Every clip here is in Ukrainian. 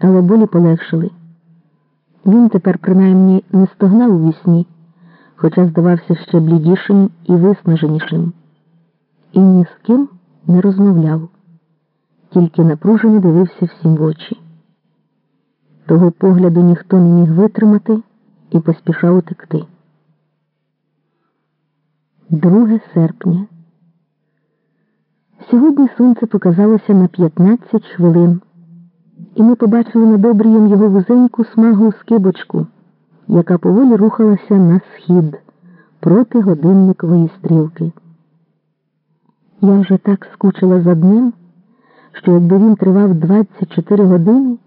але болі полегшили. Він тепер принаймні не стогнав у вісні, хоча здавався ще блідішим і виснаженішим, і ні з ким не розмовляв, тільки напружено дивився всім в очі. Того погляду ніхто не міг витримати і поспішав утекти. 2 серпня. Сьогодні сонце показалося на 15 хвилин, і ми побачили над обрієм його вузеньку смаглу скибочку, яка поволі рухалася на схід проти годинникової стрілки. Я вже так скучила за днем, що якби він тривав 24 години,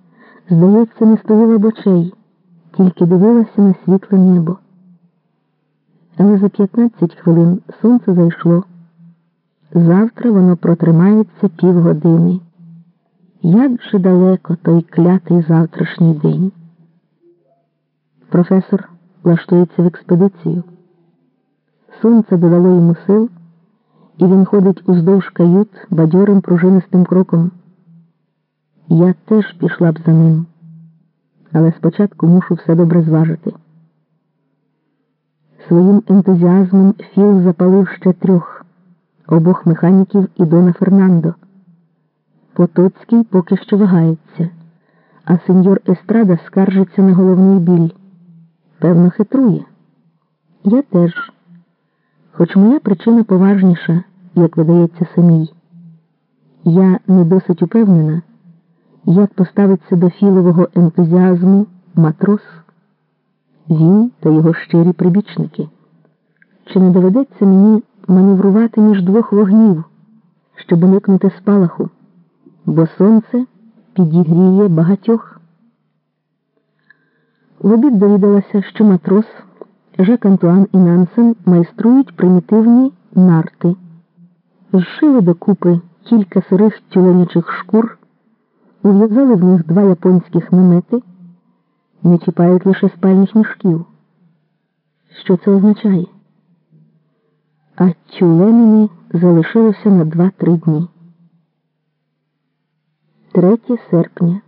здається, не стояла б очей, тільки дивилася на світле небо. Але за 15 хвилин сонце зайшло. Завтра воно протримається півгодини. Як же далеко той клятий завтрашній день? Професор влаштується в експедицію. Сонце додало йому сил, і він ходить уздовж кают бадьорим пружинистим кроком. Я теж пішла б за ним, але спочатку мушу все добре зважити. Своїм ентузіазмом Філ запалив ще трьох обох механіків і Дона Фернандо. Потоцький поки що вагається, а сеньор Естрада скаржиться на головний біль. Певно, хитрує. Я теж. Хоч моя причина поважніша, як видається самій. Я не досить упевнена, як поставиться до філового ентузіазму матрос він та його щирі прибічники. Чи не доведеться мені маневрувати між двох вогнів, щоб уникнути спалаху, бо сонце підігріє багатьох? В обід довідалася, що матрос, Жак Антуан і Нансен майструють примітивні нарти, зшили докупи кілька сирих тюленячих шкур, ув'язали в них два японських намети не чіпають лише спальних мішків. Що це означає? А тюленини залишилося на 2-3 дні. 3 серпня.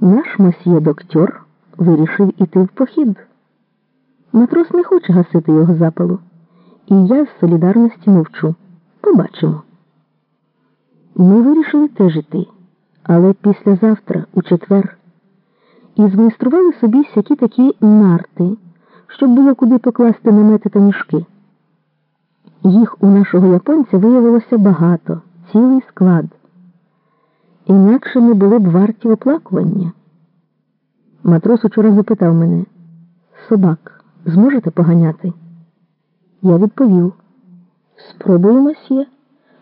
Наш мосьє доктор вирішив іти в похід. Матрос не хоче гасити його запалу, і я з солідарності мовчу. Побачимо. Ми вирішили теж іти, але післязавтра, у четвер і змайстрували собі всякі такі нарти, щоб було куди покласти намети та мішки. Їх у нашого японця виявилося багато, цілий склад. Інакше не були б варті оплакування. Матрос учора запитав мене собак зможете поганяти? Я відповів спробуємось є,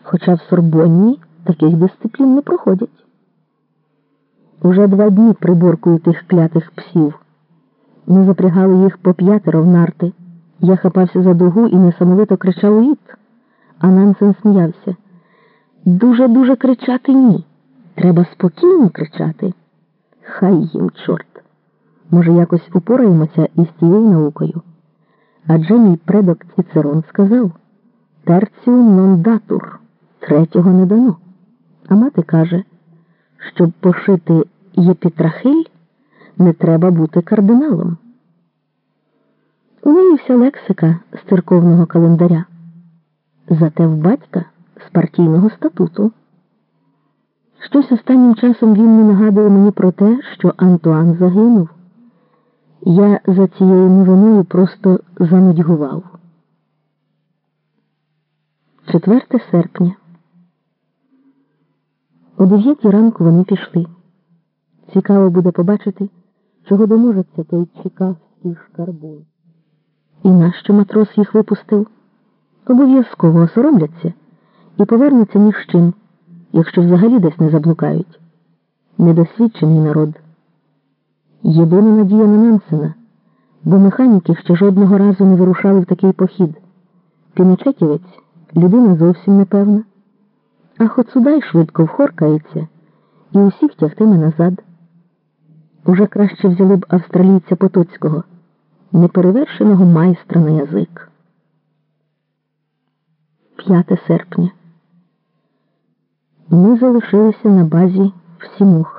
хоча в Сорбонні таких дисциплін не проходять. Уже два дні приборкую тих клятих псів. Ми запрягали їх по п'ятеро в нарти. Я хапався за дугу і несамовито кричав уїд. А Нансен сміявся. Дуже-дуже кричати ні. Треба спокійно кричати. Хай їм, чорт. Може, якось упораємося із цією наукою. Адже мій предок Цицерон сказав терціум нон датур, третього не дано. А мати каже, щоб пошити єпітрахиль, не треба бути кардиналом. У неї вся лексика з церковного календаря, зате в батька з партійного статуту. Щось останнім часом він не нагадує мені про те, що Антуан загинув. Я за цією новиною просто занудьгував. 4 серпня. О дев'ятій ранку вони пішли. Цікаво буде побачити, чого доможеться той чекавський шкарбун. І нащо матрос їх випустив? Обов'язково осоромляться і повернуться ні з чим, якщо взагалі десь не заблукають. Недосвідчений народ. Єдина надія на Нансена, бо механіки ще жодного разу не вирушали в такий похід. Піночетівець людина зовсім непевна, а Хоцудай швидко вхоркається і усіх тягтиме назад. Уже краще взяли б австралійця Потоцького, неперевершеного майстра на язик. 5 серпня. Ми залишилися на базі в.